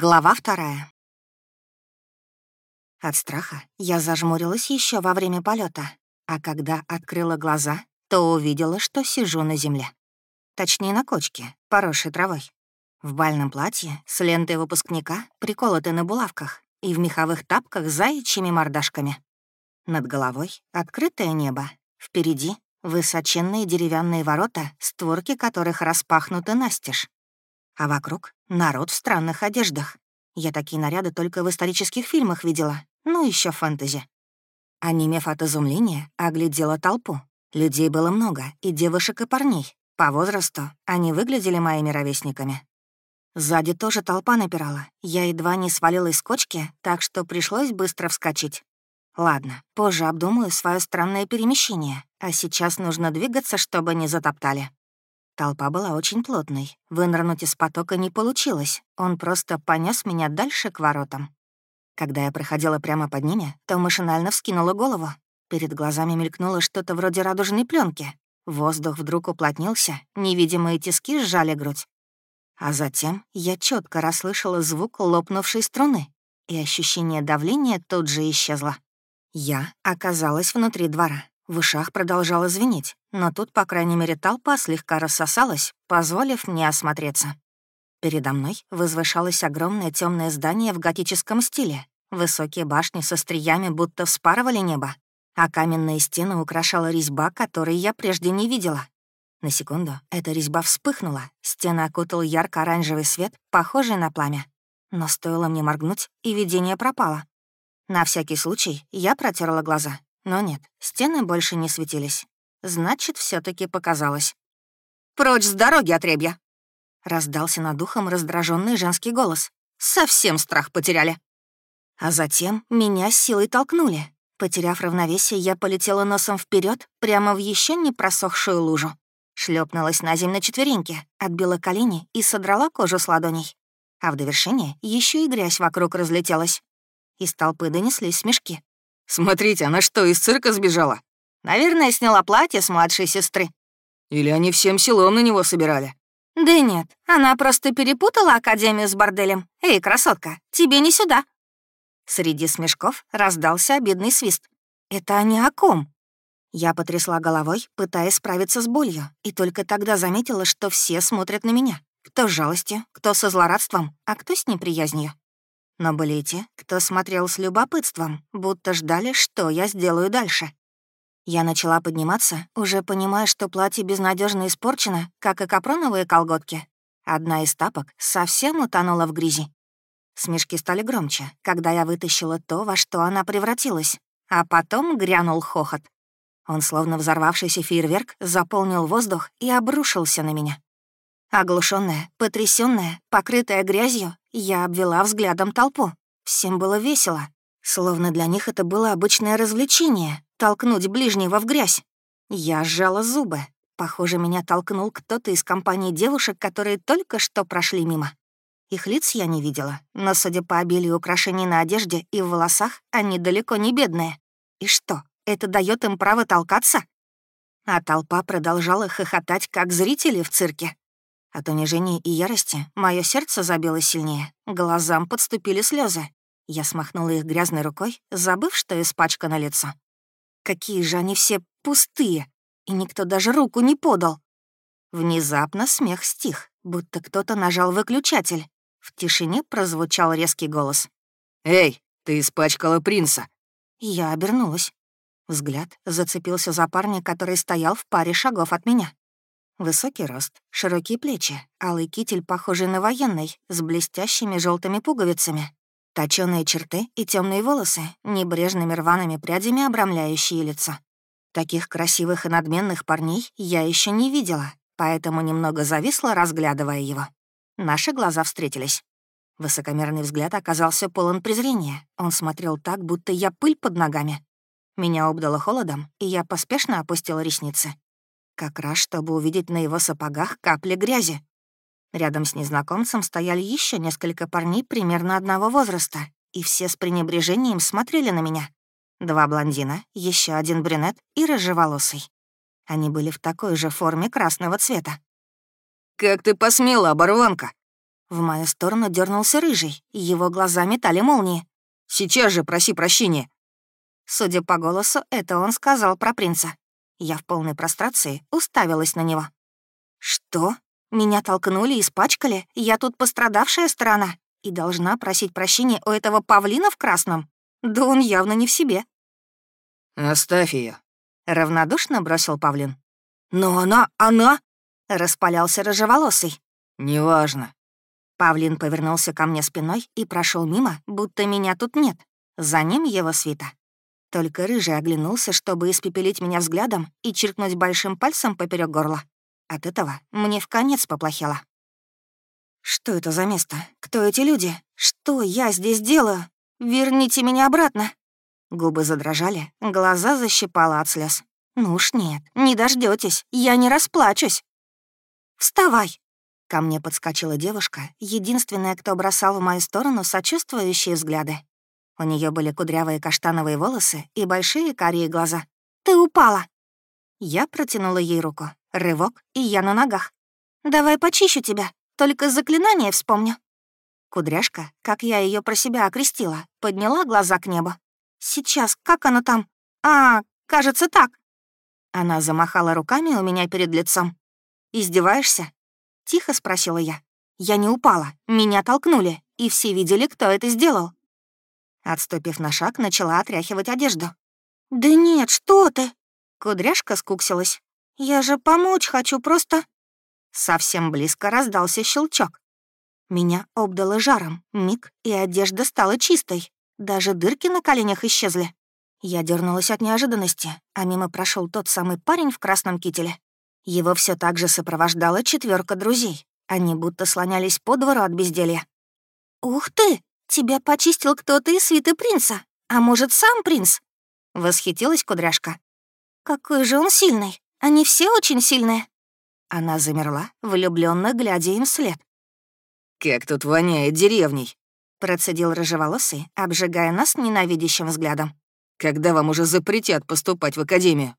Глава вторая. От страха я зажмурилась еще во время полета, а когда открыла глаза, то увидела, что сижу на земле. Точнее, на кочке, поросшей травой. В бальном платье с лентой выпускника, приколотой на булавках, и в меховых тапках с заячьими мордашками. Над головой открытое небо, впереди высоченные деревянные ворота, створки которых распахнуты настежь. А вокруг — народ в странных одеждах. Я такие наряды только в исторических фильмах видела, ну еще фэнтези. Онемев от изумления, оглядела толпу. Людей было много, и девушек, и парней. По возрасту они выглядели моими ровесниками. Сзади тоже толпа напирала. Я едва не свалилась с кочки, так что пришлось быстро вскочить. Ладно, позже обдумаю свое странное перемещение, а сейчас нужно двигаться, чтобы не затоптали. Толпа была очень плотной. Вынырнуть из потока не получилось. Он просто понес меня дальше к воротам. Когда я проходила прямо под ними, то машинально вскинула голову. Перед глазами мелькнуло что-то вроде радужной пленки. Воздух вдруг уплотнился, невидимые тиски сжали грудь. А затем я четко расслышала звук лопнувшей струны, и ощущение давления тут же исчезло. Я оказалась внутри двора. В ушах продолжало звенеть, но тут, по крайней мере, толпа слегка рассосалась, позволив мне осмотреться. Передо мной возвышалось огромное темное здание в готическом стиле. Высокие башни со стриями будто вспарывали небо, а каменные стены украшала резьба, которой я прежде не видела. На секунду эта резьба вспыхнула, стены окутал ярко-оранжевый свет, похожий на пламя. Но стоило мне моргнуть, и видение пропало. На всякий случай я протерла глаза. Но нет, стены больше не светились. Значит, все таки показалось. «Прочь с дороги, отребья!» Раздался над ухом раздраженный женский голос. «Совсем страх потеряли!» А затем меня силой толкнули. Потеряв равновесие, я полетела носом вперед прямо в еще не просохшую лужу. Шлепнулась на землю четвереньки, отбила колени и содрала кожу с ладоней. А в довершение еще и грязь вокруг разлетелась. Из толпы донеслись смешки. Смотрите, она что, из цирка сбежала? Наверное, сняла платье с младшей сестры. Или они всем селом на него собирали? Да нет, она просто перепутала Академию с борделем. Эй, красотка, тебе не сюда. Среди смешков раздался обидный свист. Это они о ком? Я потрясла головой, пытаясь справиться с болью, и только тогда заметила, что все смотрят на меня. Кто с жалостью, кто со злорадством, а кто с неприязнью. Но были те, кто смотрел с любопытством, будто ждали, что я сделаю дальше. Я начала подниматься, уже понимая, что платье безнадежно испорчено, как и капроновые колготки. Одна из тапок совсем утонула в грязи. Смешки стали громче, когда я вытащила то, во что она превратилась, а потом грянул хохот. Он, словно взорвавшийся фейерверк, заполнил воздух и обрушился на меня. Оглушенная, потрясённая, покрытая грязью, я обвела взглядом толпу. Всем было весело. Словно для них это было обычное развлечение — толкнуть ближнего в грязь. Я сжала зубы. Похоже, меня толкнул кто-то из компании девушек, которые только что прошли мимо. Их лиц я не видела, но, судя по обилию украшений на одежде и в волосах, они далеко не бедные. И что, это дает им право толкаться? А толпа продолжала хохотать, как зрители в цирке. От унижения и ярости мое сердце забилось сильнее, глазам подступили слезы. Я смахнула их грязной рукой, забыв, что испачкано лицо. Какие же они все пустые, и никто даже руку не подал. Внезапно смех стих, будто кто-то нажал выключатель. В тишине прозвучал резкий голос. «Эй, ты испачкала принца!» Я обернулась. Взгляд зацепился за парня, который стоял в паре шагов от меня. Высокий рост, широкие плечи, алый китель, похожий на военный, с блестящими желтыми пуговицами, точёные черты и темные волосы, небрежными рваными прядями обрамляющие лицо. Таких красивых и надменных парней я еще не видела, поэтому немного зависла, разглядывая его. Наши глаза встретились. Высокомерный взгляд оказался полон презрения. Он смотрел так, будто я пыль под ногами. Меня обдало холодом, и я поспешно опустила ресницы как раз чтобы увидеть на его сапогах капли грязи. Рядом с незнакомцем стояли еще несколько парней примерно одного возраста, и все с пренебрежением смотрели на меня. Два блондина, еще один брюнет и рыжеволосый. Они были в такой же форме красного цвета. «Как ты посмела, оборванка?» В мою сторону дернулся рыжий, его глаза метали молнии. «Сейчас же проси прощения!» Судя по голосу, это он сказал про принца. Я в полной прострации уставилась на него. «Что? Меня толкнули и испачкали? Я тут пострадавшая сторона и должна просить прощения у этого павлина в красном? Да он явно не в себе». «Оставь ее, равнодушно бросил павлин. «Но она, она...» — распалялся рыжеволосый. «Неважно». Павлин повернулся ко мне спиной и прошел мимо, будто меня тут нет. За ним его свита. Только рыжий оглянулся, чтобы испепелить меня взглядом и чиркнуть большим пальцем поперек горла. От этого мне в конец поплохело. Что это за место? Кто эти люди? Что я здесь делаю? Верните меня обратно. Губы задрожали, глаза защипало от слез. Ну уж нет, не дождетесь, я не расплачусь. Вставай! Ко мне подскочила девушка, единственная, кто бросал в мою сторону сочувствующие взгляды. У нее были кудрявые каштановые волосы и большие карие глаза. «Ты упала!» Я протянула ей руку. Рывок, и я на ногах. «Давай почищу тебя, только заклинание вспомню». Кудряшка, как я ее про себя окрестила, подняла глаза к небу. «Сейчас, как оно там? А, кажется, так». Она замахала руками у меня перед лицом. «Издеваешься?» — тихо спросила я. «Я не упала, меня толкнули, и все видели, кто это сделал». Отступив на шаг, начала отряхивать одежду. «Да нет, что ты!» Кудряшка скуксилась. «Я же помочь хочу, просто...» Совсем близко раздался щелчок. Меня обдало жаром, миг, и одежда стала чистой. Даже дырки на коленях исчезли. Я дернулась от неожиданности, а мимо прошел тот самый парень в красном кителе. Его все так же сопровождала четверка друзей. Они будто слонялись по двору от безделья. «Ух ты! Тебя почистил кто-то из свиты принца! А может, сам принц?» — восхитилась кудряшка. «Какой же он сильный! Они все очень сильные!» Она замерла, влюбленно глядя им вслед. «Как тут воняет деревней!» — процедил рыжеволосый, обжигая нас ненавидящим взглядом. «Когда вам уже запретят поступать в академию?»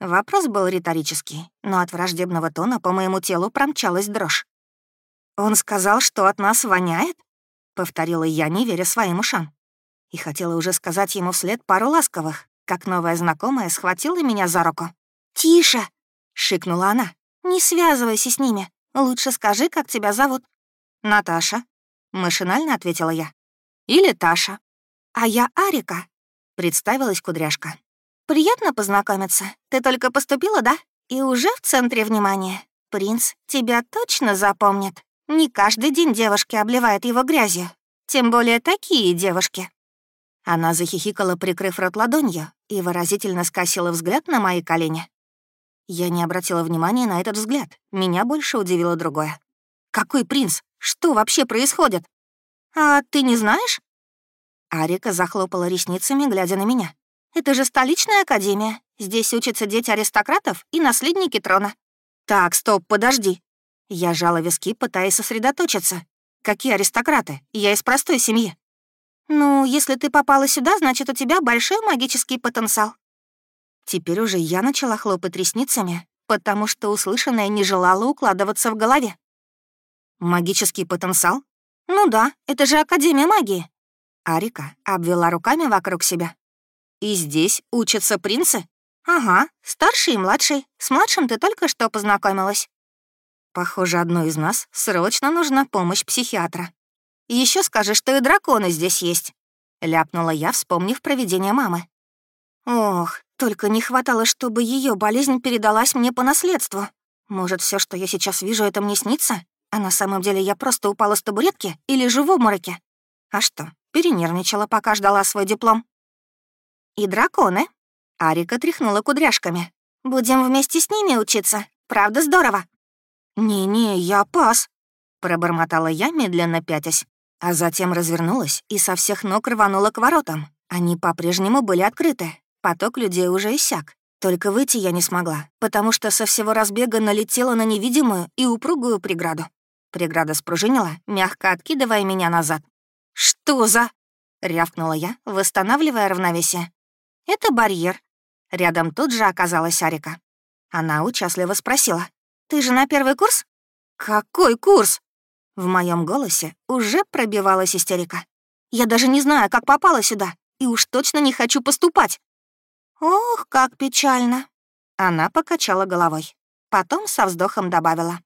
Вопрос был риторический, но от враждебного тона по моему телу промчалась дрожь. «Он сказал, что от нас воняет?» — повторила я, не веря своим ушам. И хотела уже сказать ему вслед пару ласковых, как новая знакомая схватила меня за руку. «Тише!» — шикнула она. «Не связывайся с ними. Лучше скажи, как тебя зовут». «Наташа», — машинально ответила я. «Или Таша». «А я Арика», — представилась кудряшка. «Приятно познакомиться. Ты только поступила, да? И уже в центре внимания. Принц тебя точно запомнит. Не каждый день девушки обливают его грязью. Тем более такие девушки». Она захихикала, прикрыв рот ладонью, и выразительно скосила взгляд на мои колени. Я не обратила внимания на этот взгляд. Меня больше удивило другое. «Какой принц? Что вообще происходит?» «А ты не знаешь?» Арика захлопала ресницами, глядя на меня. «Это же столичная академия. Здесь учатся дети аристократов и наследники трона». «Так, стоп, подожди». Я жала виски, пытаясь сосредоточиться. «Какие аристократы? Я из простой семьи». «Ну, если ты попала сюда, значит, у тебя большой магический потенциал». Теперь уже я начала хлопать ресницами, потому что услышанное не желало укладываться в голове. Магический потенциал? Ну да, это же Академия магии. Арика обвела руками вокруг себя. И здесь учатся принцы? Ага, старший и младший. С младшим ты только что познакомилась. Похоже, одной из нас срочно нужна помощь психиатра. Еще скажи, что и драконы здесь есть. Ляпнула я, вспомнив проведение мамы. Ох, только не хватало, чтобы ее болезнь передалась мне по наследству. Может, все, что я сейчас вижу, это мне снится? А на самом деле я просто упала с табуретки и лежу в обмороке. А что, перенервничала, пока ждала свой диплом. И драконы. Арика тряхнула кудряшками. Будем вместе с ними учиться. Правда здорово. «Не-не, я пас», — пробормотала я, медленно пятясь. А затем развернулась и со всех ног рванула к воротам. Они по-прежнему были открыты. Поток людей уже иссяк. Только выйти я не смогла, потому что со всего разбега налетела на невидимую и упругую преграду. Преграда спружинила, мягко откидывая меня назад. «Что за...» — рявкнула я, восстанавливая равновесие. «Это барьер». Рядом тут же оказалась Арика. Она участливо спросила. «Ты же на первый курс?» «Какой курс?» В моем голосе уже пробивалась истерика. «Я даже не знаю, как попала сюда, и уж точно не хочу поступать». «Ох, как печально!» Она покачала головой. Потом со вздохом добавила.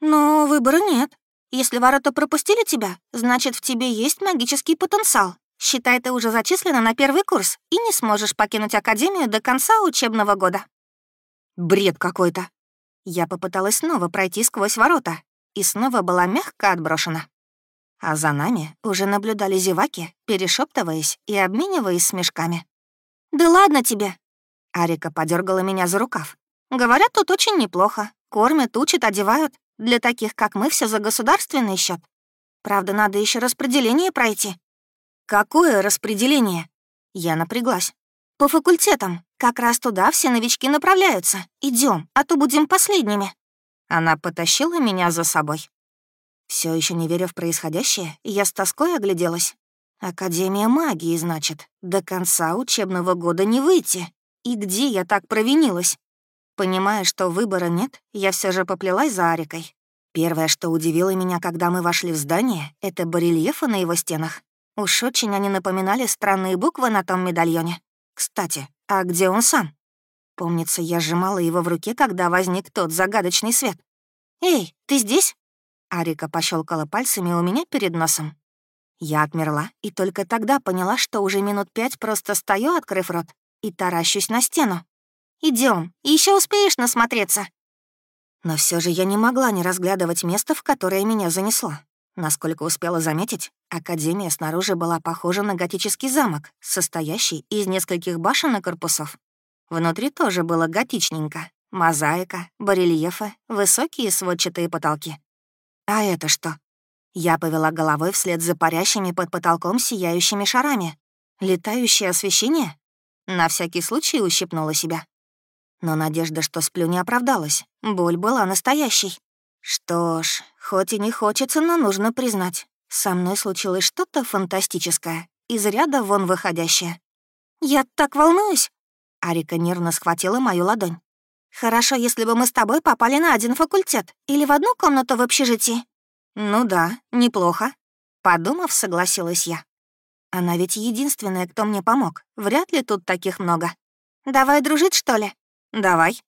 «Но выбора нет. Если ворота пропустили тебя, значит, в тебе есть магический потенциал. Считай, ты уже зачислена на первый курс и не сможешь покинуть Академию до конца учебного года». Бред какой-то. Я попыталась снова пройти сквозь ворота и снова была мягко отброшена. А за нами уже наблюдали зеваки, перешептываясь и обмениваясь смешками. «Да ладно тебе!» Арика подергала меня за рукав. «Говорят, тут очень неплохо. Кормят, учат, одевают. Для таких, как мы, все за государственный счет. Правда, надо еще распределение пройти». «Какое распределение?» Я напряглась. «По факультетам. Как раз туда все новички направляются. Идем, а то будем последними». Она потащила меня за собой. Все еще не веря в происходящее, я с тоской огляделась. Академия магии, значит, до конца учебного года не выйти. И где я так провинилась? Понимая, что выбора нет, я все же поплелась за Арикой. Первое, что удивило меня, когда мы вошли в здание, это барельефы на его стенах. Уж очень они напоминали странные буквы на том медальоне. Кстати, а где он сам? Помнится, я сжимала его в руке, когда возник тот загадочный свет. «Эй, ты здесь?» Арика пощелкала пальцами у меня перед носом. Я отмерла и только тогда поняла, что уже минут пять просто стою, открыв рот, и таращусь на стену. Идем, еще успеешь насмотреться. Но все же я не могла не разглядывать место, в которое меня занесло. Насколько успела заметить, Академия снаружи была похожа на готический замок, состоящий из нескольких башен и корпусов. Внутри тоже было готичненько. Мозаика, барельефы, высокие сводчатые потолки. А это что? Я повела головой вслед за парящими под потолком сияющими шарами. Летающее освещение? На всякий случай ущипнула себя. Но надежда, что сплю, не оправдалась. Боль была настоящей. Что ж, хоть и не хочется, но нужно признать. Со мной случилось что-то фантастическое, из ряда вон выходящее. «Я так волнуюсь!» Арика нервно схватила мою ладонь. «Хорошо, если бы мы с тобой попали на один факультет или в одну комнату в общежитии. «Ну да, неплохо», — подумав, согласилась я. «Она ведь единственная, кто мне помог. Вряд ли тут таких много. Давай дружить, что ли?» «Давай».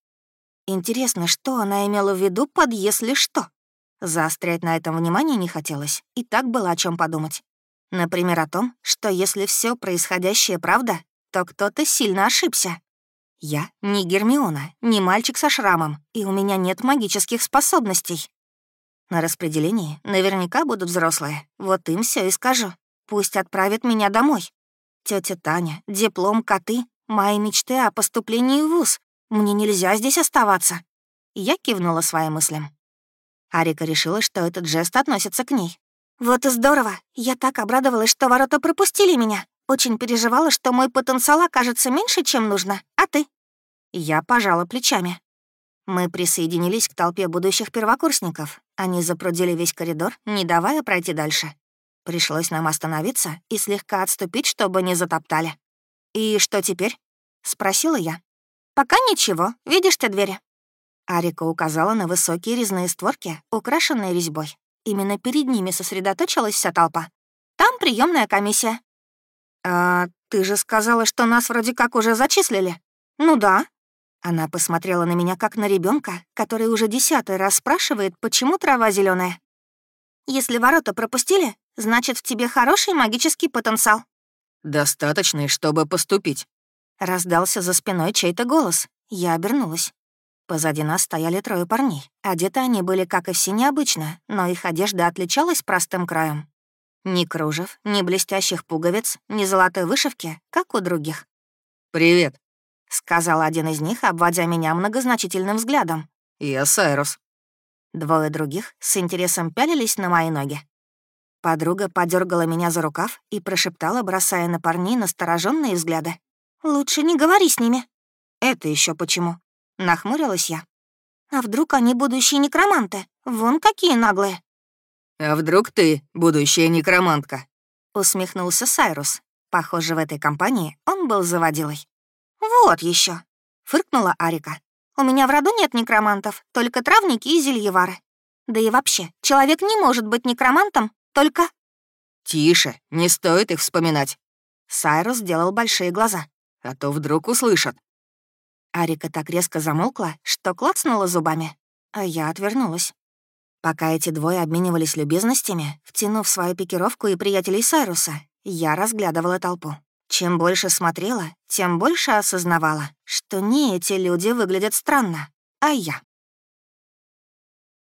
Интересно, что она имела в виду под «если что»? Заострять на этом внимание не хотелось, и так было о чем подумать. Например, о том, что если все происходящее правда, то кто-то сильно ошибся. Я не Гермиона, не мальчик со шрамом, и у меня нет магических способностей. На распределении наверняка будут взрослые. Вот им все и скажу. Пусть отправят меня домой. Тетя Таня, диплом, коты, мои мечты о поступлении в ВУЗ. Мне нельзя здесь оставаться. Я кивнула своим мыслям. Арика решила, что этот жест относится к ней. «Вот и здорово. Я так обрадовалась, что ворота пропустили меня. Очень переживала, что мой потенциал окажется меньше, чем нужно. А ты?» Я пожала плечами. Мы присоединились к толпе будущих первокурсников. Они запрудили весь коридор, не давая пройти дальше. Пришлось нам остановиться и слегка отступить, чтобы не затоптали. «И что теперь?» — спросила я. «Пока ничего. Видишь ты двери?» Арика указала на высокие резные створки, украшенные резьбой. Именно перед ними сосредоточилась вся толпа. «Там приемная комиссия». «А ты же сказала, что нас вроде как уже зачислили?» «Ну да», она посмотрела на меня как на ребенка, который уже десятый раз спрашивает, почему трава зеленая. «Если ворота пропустили, значит, в тебе хороший магический потенциал». «Достаточный, чтобы поступить». Раздался за спиной чей-то голос. Я обернулась. Позади нас стояли трое парней. Одеты они были, как и все, необычно, но их одежда отличалась простым краем. Ни кружев, ни блестящих пуговиц, ни золотой вышивки, как у других. «Привет», — сказал один из них, обводя меня многозначительным взглядом. «Я Сайрус». Двое других с интересом пялились на мои ноги. Подруга подергала меня за рукав и прошептала, бросая на парней настороженные взгляды. «Лучше не говори с ними». «Это еще почему?» — нахмурилась я. «А вдруг они будущие некроманты? Вон какие наглые». «А вдруг ты будущая некромантка?» — усмехнулся Сайрус. Похоже, в этой компании он был заводилой. «Вот еще, фыркнула Арика. «У меня в роду нет некромантов, только травники и зельевары». Да и вообще, человек не может быть некромантом, только... Тише, не стоит их вспоминать. Сайрус сделал большие глаза. А то вдруг услышат. Арика так резко замолкла, что клацнула зубами, а я отвернулась. Пока эти двое обменивались любезностями, втянув свою пикировку и приятелей Сайруса, я разглядывала толпу. Чем больше смотрела, тем больше осознавала, что не эти люди выглядят странно, а я.